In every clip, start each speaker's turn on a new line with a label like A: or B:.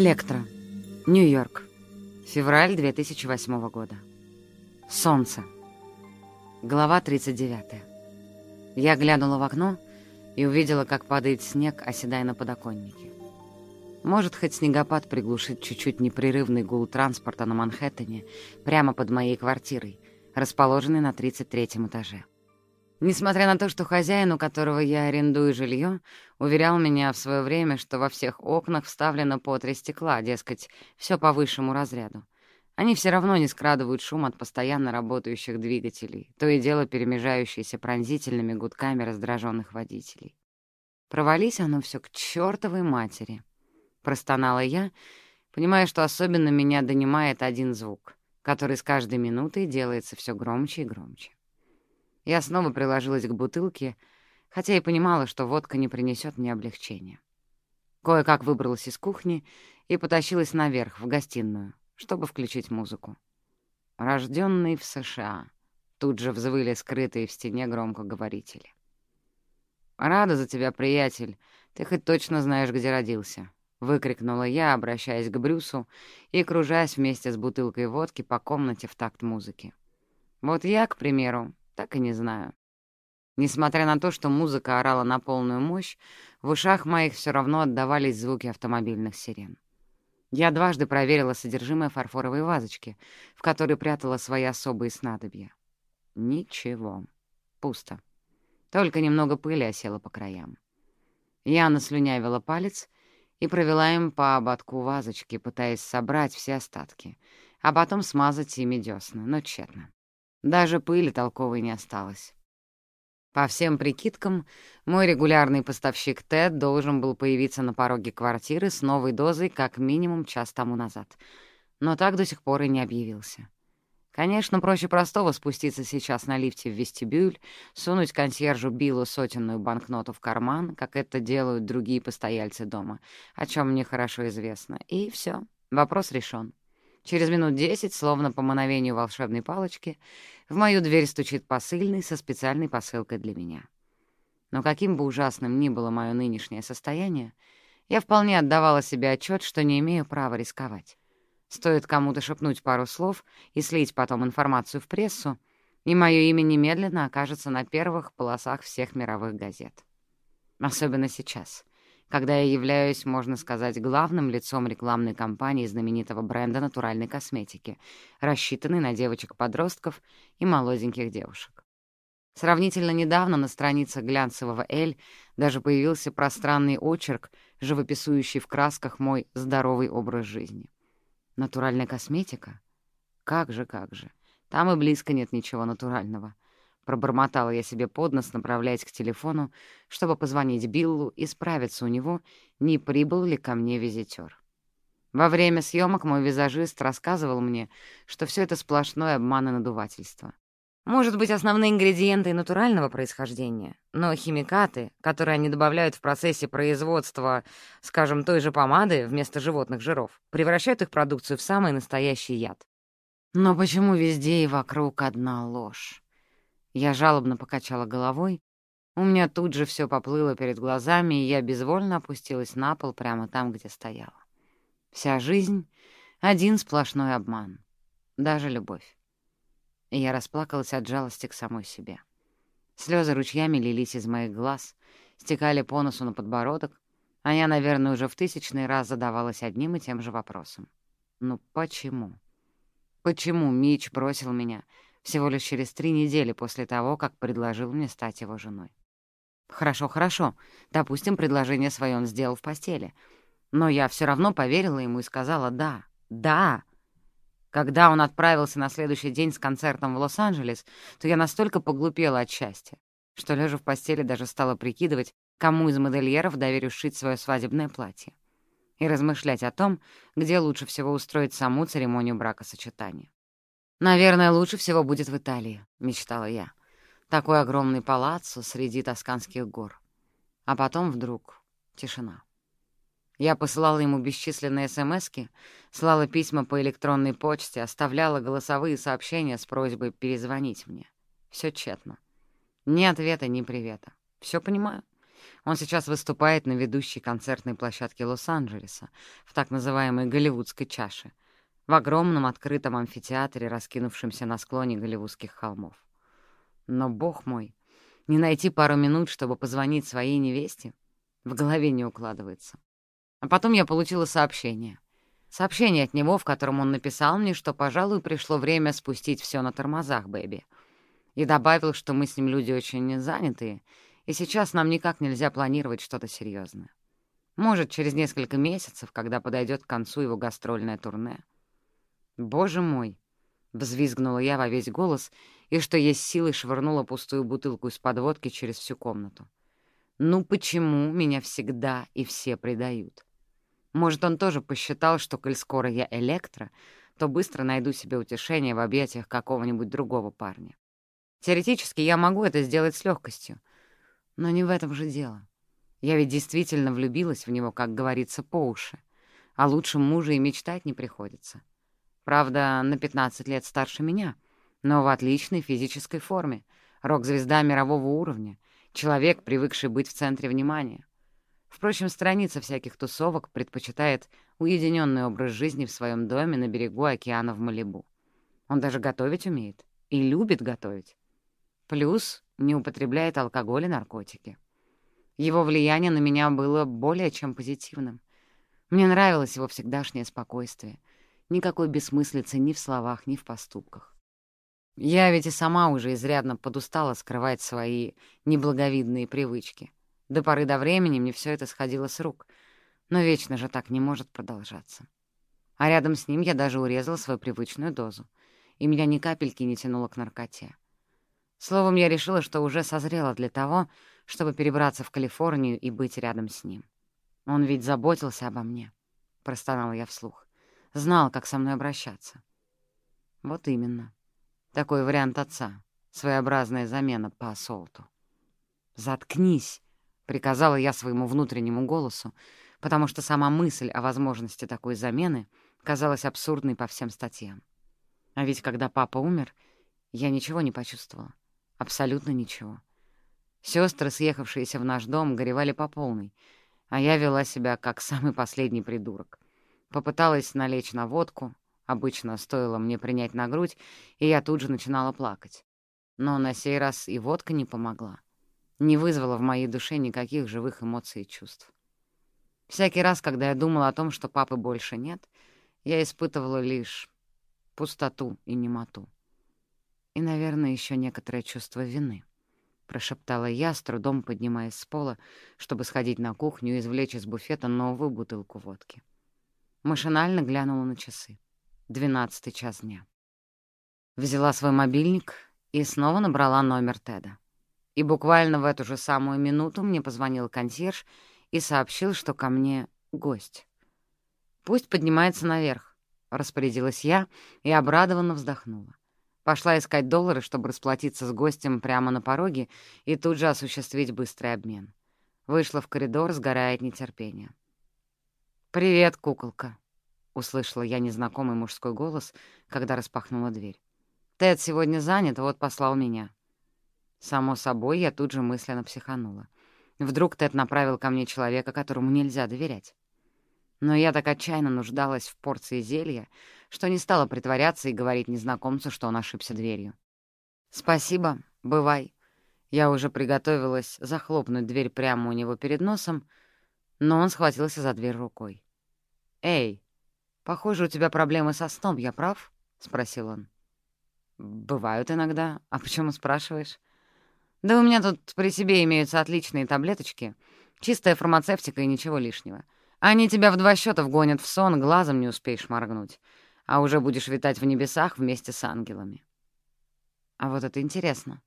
A: Электро. Нью-Йорк. Февраль 2008 года. Солнце. Глава 39. Я глянула в окно и увидела, как падает снег, оседая на подоконнике. Может, хоть снегопад приглушит чуть-чуть непрерывный гул транспорта на Манхэттене прямо под моей квартирой, расположенной на 33 этаже. Несмотря на то, что хозяин, у которого я арендую жилье, уверял меня в свое время, что во всех окнах вставлено по три стекла, дескать, все по высшему разряду. Они все равно не скрадывают шум от постоянно работающих двигателей, то и дело перемежающиеся пронзительными гудками раздраженных водителей. Провались оно все к чертовой матери. Простонала я, понимая, что особенно меня донимает один звук, который с каждой минутой делается все громче и громче. Я снова приложилась к бутылке, хотя и понимала, что водка не принесет мне облегчения. Кое-как выбралась из кухни и потащилась наверх, в гостиную, чтобы включить музыку. «Рожденный в США», — тут же взвыли скрытые в стене громкоговорители. «Рада за тебя, приятель, ты хоть точно знаешь, где родился», — выкрикнула я, обращаясь к Брюсу и кружась вместе с бутылкой водки по комнате в такт музыки. «Вот я, к примеру, так и не знаю. Несмотря на то, что музыка орала на полную мощь, в ушах моих все равно отдавались звуки автомобильных сирен. Я дважды проверила содержимое фарфоровой вазочки, в которой прятала свои особые снадобья. Ничего. Пусто. Только немного пыли осела по краям. Я наслюнявила палец и провела им по ободку вазочки, пытаясь собрать все остатки, а потом смазать ими десна, но тщетно. Даже пыли толковой не осталось. По всем прикидкам, мой регулярный поставщик Тед должен был появиться на пороге квартиры с новой дозой как минимум час тому назад. Но так до сих пор и не объявился. Конечно, проще простого спуститься сейчас на лифте в вестибюль, сунуть консьержу Биллу сотенную банкноту в карман, как это делают другие постояльцы дома, о чем мне хорошо известно, и все, вопрос решен. Через минут десять, словно по мановению волшебной палочки, в мою дверь стучит посыльный со специальной посылкой для меня. Но каким бы ужасным ни было мое нынешнее состояние, я вполне отдавала себе отчет, что не имею права рисковать. Стоит кому-то шепнуть пару слов и слить потом информацию в прессу, и мое имя немедленно окажется на первых полосах всех мировых газет. Особенно сейчас, когда я являюсь, можно сказать, главным лицом рекламной кампании знаменитого бренда натуральной косметики, рассчитанной на девочек-подростков и молоденьких девушек. Сравнительно недавно на страницах глянцевого «Эль» даже появился пространный очерк, живописующий в красках мой здоровый образ жизни. Натуральная косметика? Как же, как же. Там и близко нет ничего натурального. Пробормотала я себе под нос, направляясь к телефону, чтобы позвонить Биллу и справиться у него, не прибыл ли ко мне визитер. Во время съемок мой визажист рассказывал мне, что все это сплошное обман и надувательство. Может быть, основные ингредиенты натурального происхождения, но химикаты, которые они добавляют в процессе производства, скажем, той же помады вместо животных жиров, превращают их продукцию в самый настоящий яд. Но почему везде и вокруг одна ложь? Я жалобно покачала головой. У меня тут же все поплыло перед глазами, и я безвольно опустилась на пол прямо там, где стояла. Вся жизнь — один сплошной обман. Даже любовь. И я расплакалась от жалости к самой себе. Слезы ручьями лились из моих глаз, стекали по носу на подбородок, а я, наверное, уже в тысячный раз задавалась одним и тем же вопросом. Ну почему? Почему Мич бросил меня — всего лишь через три недели после того, как предложил мне стать его женой. Хорошо, хорошо. Допустим, предложение свое он сделал в постели. Но я все равно поверила ему и сказала «да, да». Когда он отправился на следующий день с концертом в Лос-Анджелес, то я настолько поглупела от счастья, что, лежа в постели, даже стала прикидывать, кому из модельеров доверю шить свое свадебное платье и размышлять о том, где лучше всего устроить саму церемонию бракосочетания. «Наверное, лучше всего будет в Италии», — мечтала я. Такой огромный палаццо среди тосканских гор. А потом вдруг тишина. Я посылала ему бесчисленные смски, слала письма по электронной почте, оставляла голосовые сообщения с просьбой перезвонить мне. Все тщетно. Ни ответа, ни привета. Все понимаю. Он сейчас выступает на ведущей концертной площадке Лос-Анджелеса, в так называемой Голливудской чаше, в огромном открытом амфитеатре, раскинувшемся на склоне Голливудских холмов. Но, бог мой, не найти пару минут, чтобы позвонить своей невесте, в голове не укладывается. А потом я получила сообщение. Сообщение от него, в котором он написал мне, что, пожалуй, пришло время спустить все на тормозах, бэби. И добавил, что мы с ним люди очень занятые, и сейчас нам никак нельзя планировать что-то серьезное. Может, через несколько месяцев, когда подойдет к концу его гастрольное турне. «Боже мой!» — взвизгнула я во весь голос и, что есть силы, швырнула пустую бутылку из-под водки через всю комнату. «Ну почему меня всегда и все предают?» Может, он тоже посчитал, что, коль скоро я электро, то быстро найду себе утешение в объятиях какого-нибудь другого парня. Теоретически я могу это сделать с легкостью, но не в этом же дело. Я ведь действительно влюбилась в него, как говорится, по уши, а лучшем муже и мечтать не приходится. Правда, на 15 лет старше меня, но в отличной физической форме, рок-звезда мирового уровня, человек, привыкший быть в центре внимания. Впрочем, страница всяких тусовок предпочитает уединенный образ жизни в своем доме на берегу океана в Малибу. Он даже готовить умеет и любит готовить. Плюс не употребляет алкоголь и наркотики. Его влияние на меня было более чем позитивным. Мне нравилось его всегдашнее спокойствие. Никакой бессмыслицы ни в словах, ни в поступках. Я ведь и сама уже изрядно подустала скрывать свои неблаговидные привычки — до поры до времени мне все это сходило с рук, но вечно же так не может продолжаться. А рядом с ним я даже урезала свою привычную дозу, и меня ни капельки не тянуло к наркоте. Словом, я решила, что уже созрела для того, чтобы перебраться в Калифорнию и быть рядом с ним. Он ведь заботился обо мне, — простонала я вслух. Знал, как со мной обращаться. Вот именно. Такой вариант отца. Своеобразная замена по Солту. «Заткнись!» приказала я своему внутреннему голосу, потому что сама мысль о возможности такой замены казалась абсурдной по всем статьям. А ведь когда папа умер, я ничего не почувствовала. Абсолютно ничего. Сестры, съехавшиеся в наш дом, горевали по полной, а я вела себя как самый последний придурок. Попыталась налечь на водку, обычно стоило мне принять на грудь, и я тут же начинала плакать. Но на сей раз и водка не помогла не вызвало в моей душе никаких живых эмоций и чувств. Всякий раз, когда я думала о том, что папы больше нет, я испытывала лишь пустоту и немоту. И, наверное, еще некоторое чувство вины, — прошептала я, с трудом поднимаясь с пола, чтобы сходить на кухню и извлечь из буфета новую бутылку водки. Машинально глянула на часы. Двенадцатый час дня. Взяла свой мобильник и снова набрала номер Теда. И буквально в эту же самую минуту мне позвонил консьерж и сообщил, что ко мне гость. «Пусть поднимается наверх», — распорядилась я и обрадованно вздохнула. Пошла искать доллары, чтобы расплатиться с гостем прямо на пороге и тут же осуществить быстрый обмен. Вышла в коридор, сгорая от нетерпения. «Привет, куколка», — услышала я незнакомый мужской голос, когда распахнула дверь. «Тед сегодня занят, вот послал меня». Само собой, я тут же мысленно психанула. Вдруг Тед направил ко мне человека, которому нельзя доверять. Но я так отчаянно нуждалась в порции зелья, что не стала притворяться и говорить незнакомцу, что он ошибся дверью. «Спасибо, бывай». Я уже приготовилась захлопнуть дверь прямо у него перед носом, но он схватился за дверь рукой. «Эй, похоже, у тебя проблемы со сном, я прав?» — спросил он. «Бывают иногда. А почему спрашиваешь?» Да у меня тут при себе имеются отличные таблеточки, чистая фармацевтика и ничего лишнего. Они тебя в два счета вгонят в сон, глазом не успеешь моргнуть, а уже будешь витать в небесах вместе с ангелами. А вот это интересно.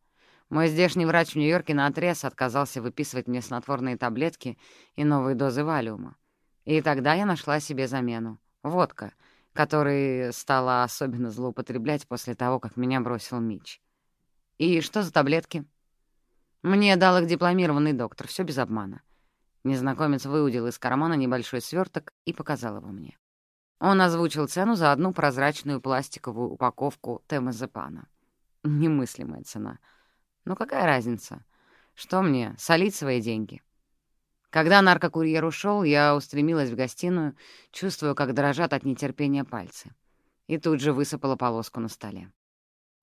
A: Мой здешний врач в Нью-Йорке наотрез отказался выписывать мне снотворные таблетки и новые дозы валиума. И тогда я нашла себе замену — водка, которой стала особенно злоупотреблять после того, как меня бросил Мич. «И что за таблетки?» Мне дал их дипломированный доктор, все без обмана. Незнакомец выудил из кармана небольшой сверток и показал его мне. Он озвучил цену за одну прозрачную пластиковую упаковку темазепана. Немыслимая цена. Но какая разница? Что мне, солить свои деньги? Когда наркокурьер ушел, я устремилась в гостиную, чувствуя, как дрожат от нетерпения пальцы. И тут же высыпала полоску на столе.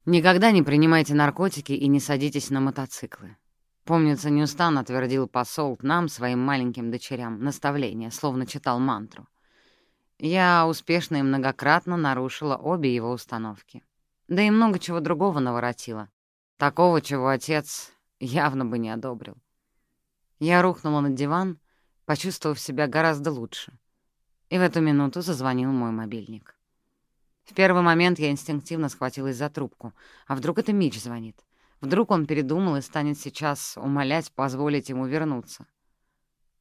A: «Никогда не принимайте наркотики и не садитесь на мотоциклы. Помнится, неустанно твердил посол нам, своим маленьким дочерям, наставление, словно читал мантру. Я успешно и многократно нарушила обе его установки. Да и много чего другого наворотила. Такого, чего отец явно бы не одобрил. Я рухнула на диван, почувствовав себя гораздо лучше. И в эту минуту зазвонил мой мобильник. В первый момент я инстинктивно схватилась за трубку. А вдруг это Мич звонит? Вдруг он передумал и станет сейчас умолять позволить ему вернуться.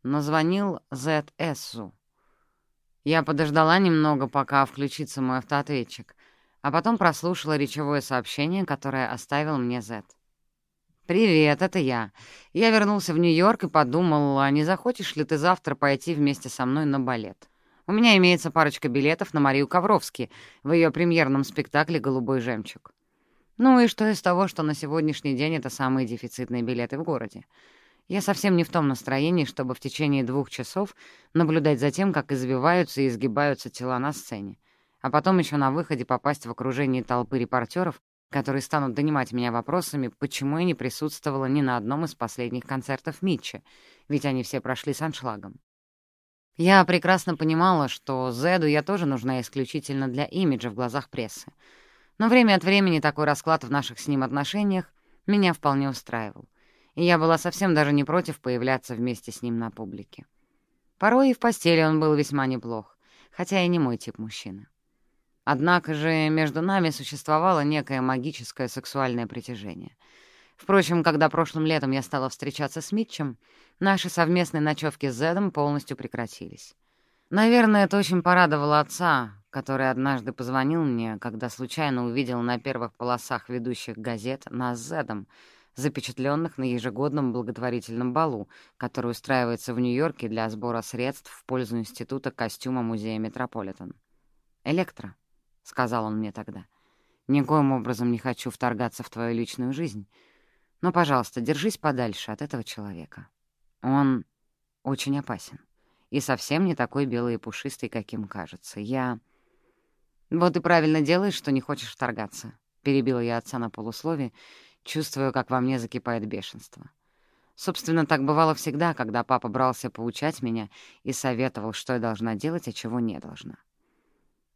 A: Но звонил Зет Эссу. Я подождала немного, пока включится мой автоответчик, а потом прослушала речевое сообщение, которое оставил мне Зет. «Привет, это я. Я вернулся в Нью-Йорк и подумал, а не захочешь ли ты завтра пойти вместе со мной на балет? У меня имеется парочка билетов на Марию Ковровски в ее премьерном спектакле «Голубой жемчуг». Ну и что из того, что на сегодняшний день это самые дефицитные билеты в городе? Я совсем не в том настроении, чтобы в течение двух часов наблюдать за тем, как извиваются и изгибаются тела на сцене, а потом еще на выходе попасть в окружение толпы репортеров, которые станут донимать меня вопросами, почему я не присутствовала ни на одном из последних концертов Митча, ведь они все прошли с аншлагом. Я прекрасно понимала, что Зеду я тоже нужна исключительно для имиджа в глазах прессы, но время от времени такой расклад в наших с ним отношениях меня вполне устраивал, и я была совсем даже не против появляться вместе с ним на публике. Порой и в постели он был весьма неплох, хотя и не мой тип мужчины. Однако же между нами существовало некое магическое сексуальное притяжение. Впрочем, когда прошлым летом я стала встречаться с Митчем, наши совместные ночевки с Зедом полностью прекратились. Наверное, это очень порадовало отца, который однажды позвонил мне, когда случайно увидел на первых полосах ведущих газет нас с Зедом, запечатленных на ежегодном благотворительном балу, который устраивается в Нью-Йорке для сбора средств в пользу Института костюма Музея Метрополитен. «Электро», — сказал он мне тогда, — «никоим образом не хочу вторгаться в твою личную жизнь, но, пожалуйста, держись подальше от этого человека. Он очень опасен и совсем не такой белый и пушистый, каким кажется. Я...» «Вот и правильно делаешь, что не хочешь вторгаться», — перебила я отца на полуслове, чувствуя, как во мне закипает бешенство. Собственно, так бывало всегда, когда папа брался поучать меня и советовал, что я должна делать, а чего не должна.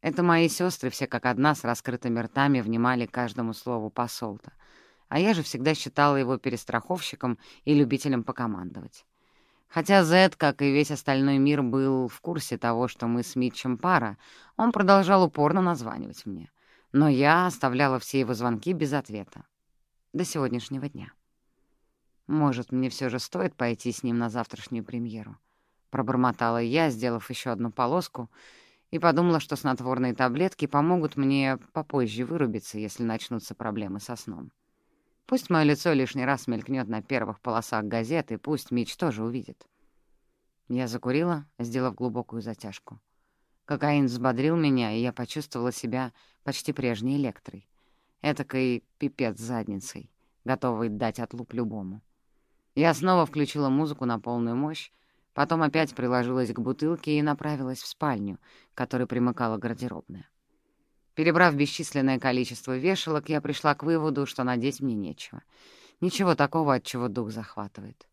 A: Это мои сестры все как одна с раскрытыми ртами внимали каждому слову посолта, а я же всегда считала его перестраховщиком и любителем покомандовать. Хотя Зед, как и весь остальной мир, был в курсе того, что мы с Митчем пара, он продолжал упорно названивать мне. Но я оставляла все его звонки без ответа. До сегодняшнего дня. «Может, мне все же стоит пойти с ним на завтрашнюю премьеру?» Пробормотала я, сделав еще одну полоску, и подумала, что снотворные таблетки помогут мне попозже вырубиться, если начнутся проблемы со сном. Пусть мое лицо лишний раз мелькнет на первых полосах газет, и пусть Мич тоже увидит. Я закурила, сделав глубокую затяжку. Кокаин взбодрил меня, и я почувствовала себя почти прежней электрой. Этакой пипец задницей, готовой дать отлуп любому. Я снова включила музыку на полную мощь, потом опять приложилась к бутылке и направилась в спальню, которой примыкала гардеробная. Перебрав бесчисленное количество вешалок, я пришла к выводу, что надеть мне нечего. Ничего такого, от чего дух захватывает.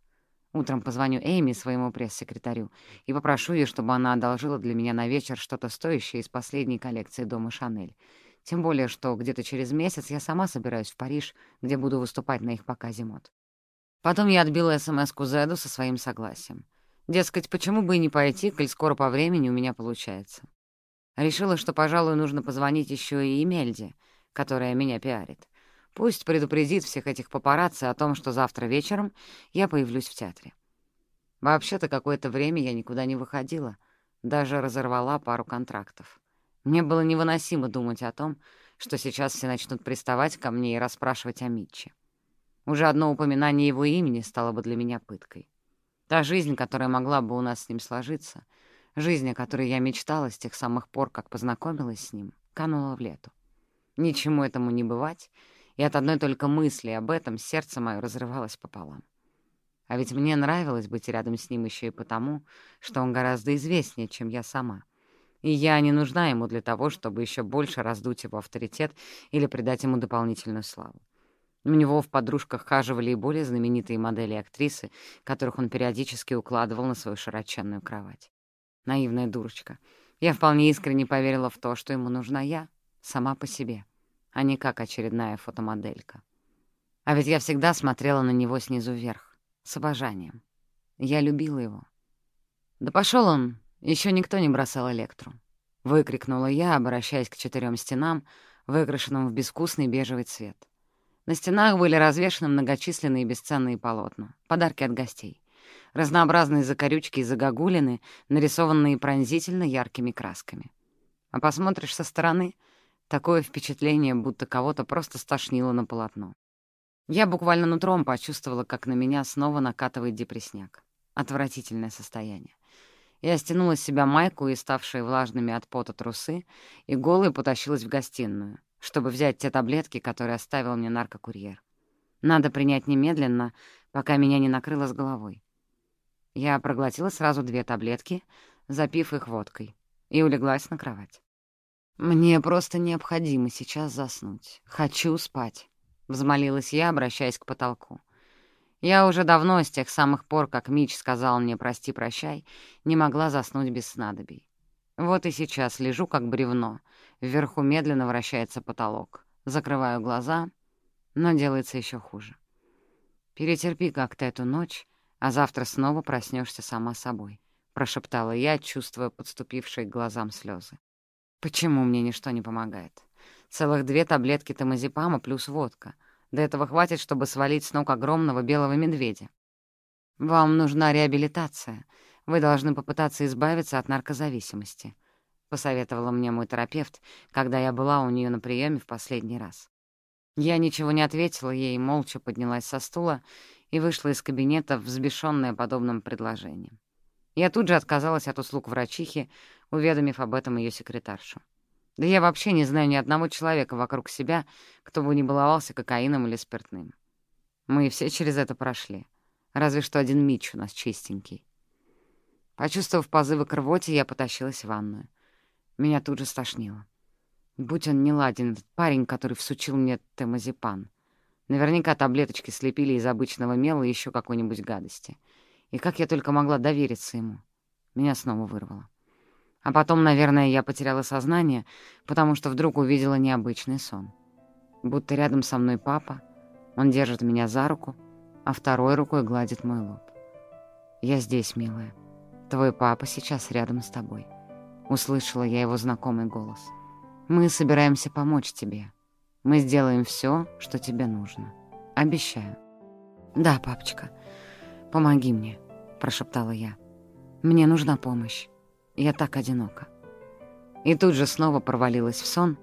A: Утром позвоню Эйми, своему пресс-секретарю, и попрошу ее, чтобы она одолжила для меня на вечер что-то стоящее из последней коллекции дома «Шанель». Тем более, что где-то через месяц я сама собираюсь в Париж, где буду выступать на их показе мод. Потом я отбила СМС-ку Зеду со своим согласием. Дескать, почему бы и не пойти, коль скоро по времени у меня получается. Решила, что, пожалуй, нужно позвонить еще и Эмельде, которая меня пиарит. Пусть предупредит всех этих папарацци о том, что завтра вечером я появлюсь в театре. Вообще-то какое-то время я никуда не выходила, даже разорвала пару контрактов. Мне было невыносимо думать о том, что сейчас все начнут приставать ко мне и расспрашивать о Митче. Уже одно упоминание его имени стало бы для меня пыткой. Та жизнь, которая могла бы у нас с ним сложиться — Жизнь, о которой я мечтала с тех самых пор, как познакомилась с ним, канула в лету. Ничему этому не бывать, и от одной только мысли об этом сердце мое разрывалось пополам. А ведь мне нравилось быть рядом с ним еще и потому, что он гораздо известнее, чем я сама. И я не нужна ему для того, чтобы еще больше раздуть его авторитет или придать ему дополнительную славу. У него в подружках хаживали и более знаменитые модели и актрисы, которых он периодически укладывал на свою широченную кровать. Наивная дурочка. Я вполне искренне поверила в то, что ему нужна я, сама по себе, а не как очередная фотомоделька. А ведь я всегда смотрела на него снизу вверх, с обожанием. Я любила его. Да пошел он, еще никто не бросал электру. Выкрикнула я, обращаясь к четырем стенам, выкрашенным в безвкусный бежевый цвет. На стенах были развешаны многочисленные бесценные полотна, подарки от гостей. Разнообразные закорючки и загогулины, нарисованные пронзительно яркими красками. А посмотришь со стороны — такое впечатление, будто кого-то просто стошнило на полотно. Я буквально нутром почувствовала, как на меня снова накатывает депресняк. Отвратительное состояние. Я стянула с себя майку и ставшие влажными от пота трусы, и голой потащилась в гостиную — чтобы взять те таблетки, которые оставил мне наркокурьер. Надо принять немедленно, пока меня не накрыло с головой. Я проглотила сразу две таблетки, запив их водкой, и улеглась на кровать. «Мне просто необходимо сейчас заснуть. Хочу спать», — взмолилась я, обращаясь к потолку. Я уже давно, с тех самых пор, как Мич сказал мне «прости-прощай», не могла заснуть без снадобий. Вот и сейчас лежу как бревно. Вверху медленно вращается потолок. Закрываю глаза, но делается еще хуже. «Перетерпи как-то эту ночь, а завтра снова проснешься сама собой», — прошептала я, чувствуя подступившие к глазам слезы. «Почему мне ничто не помогает? Целых две таблетки тамазепама плюс водка. До этого хватит, чтобы свалить с ног огромного белого медведя. Вам нужна реабилитация», вы должны попытаться избавиться от наркозависимости», — посоветовала мне мой терапевт, когда я была у нее на приеме в последний раз. Я ничего не ответила ей, молча поднялась со стула и вышла из кабинета, взбешенная подобным предложением. Я тут же отказалась от услуг врачихи, уведомив об этом ее секретаршу. Да я вообще не знаю ни одного человека вокруг себя, кто бы не баловался кокаином или спиртным. Мы все через это прошли. Разве что один Митч у нас чистенький. Почувствовав позывы к рвоте, я потащилась в ванную. Меня тут же стошнило. Будь он не ладен, этот парень, который всучил мне темазепан. Наверняка таблеточки слепили из обычного мела и еще какой-нибудь гадости. И как я только могла довериться ему. Меня снова вырвало. А потом, наверное, я потеряла сознание, потому что вдруг увидела необычный сон. Будто рядом со мной папа, он держит меня за руку, а второй рукой гладит мой лоб. «Я здесь, милая. Твой папа сейчас рядом с тобой. Услышала я его знакомый голос. Мы собираемся помочь тебе. Мы сделаем все, что тебе нужно. Обещаю. Да, папочка, помоги мне, прошептала я. Мне нужна помощь. Я так одинока. И тут же снова провалилась в сон,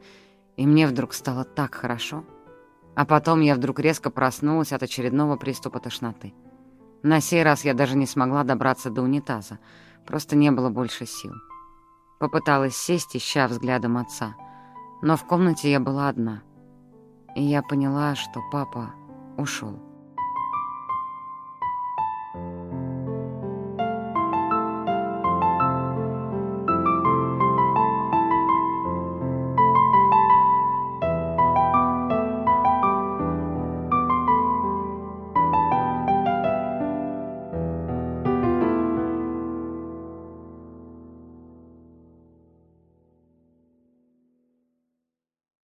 A: и мне вдруг стало так хорошо. А потом я вдруг резко проснулась от очередного приступа тошноты. На сей раз я даже не смогла добраться до унитаза, просто не было больше сил. Попыталась сесть, ища взглядом отца, но в комнате я была одна, и я поняла, что папа ушел.